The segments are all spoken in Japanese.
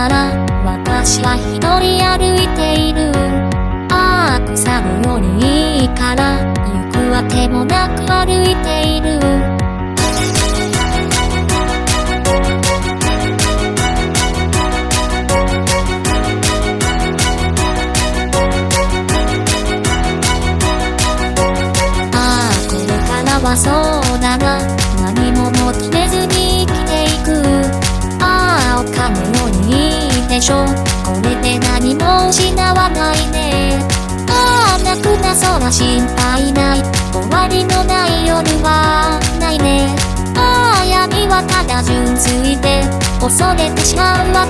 から私は一人歩いているああ草のようにいいから行くあてもなく歩いている。ああこれからはそう。しょこれで何も失わないね。ああ泣くなそら心配ない。終わりのない夜はないね。ああ闇はただ純粋で恐れてしまう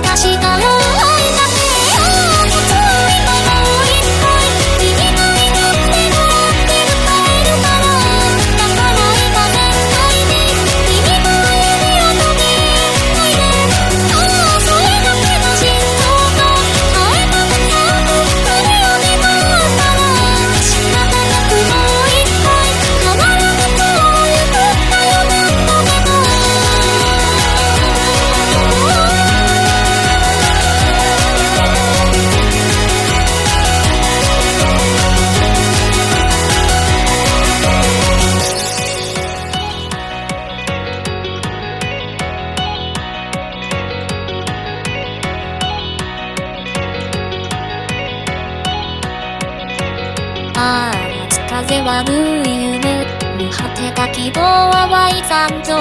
夏風悪い夢見果てた希望は湧い残像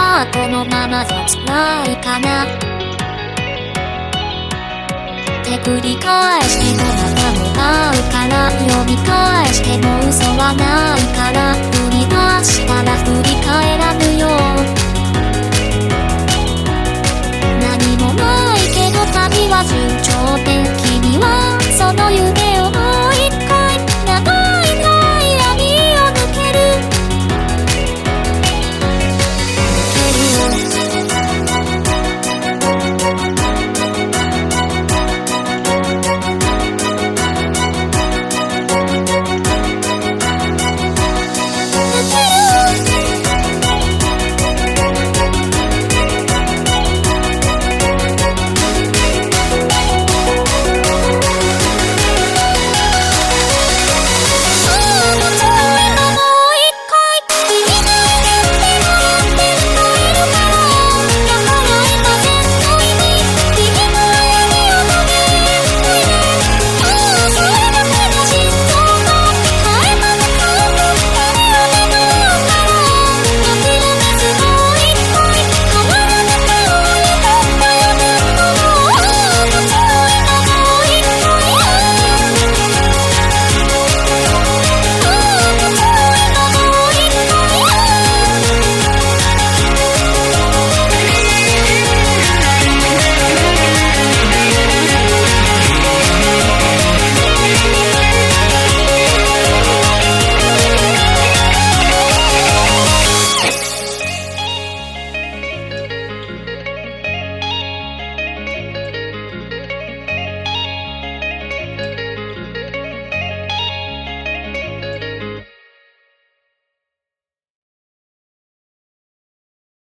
ああこのままじゃ辛いかな。って繰り返してもまたも会うから。読み返しても嘘はないから。